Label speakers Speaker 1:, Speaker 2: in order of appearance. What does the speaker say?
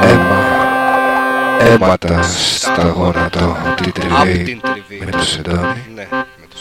Speaker 1: αίμα, αίματα στα γόνατα την τριβή με το σεντόνι.
Speaker 2: Ναι, με το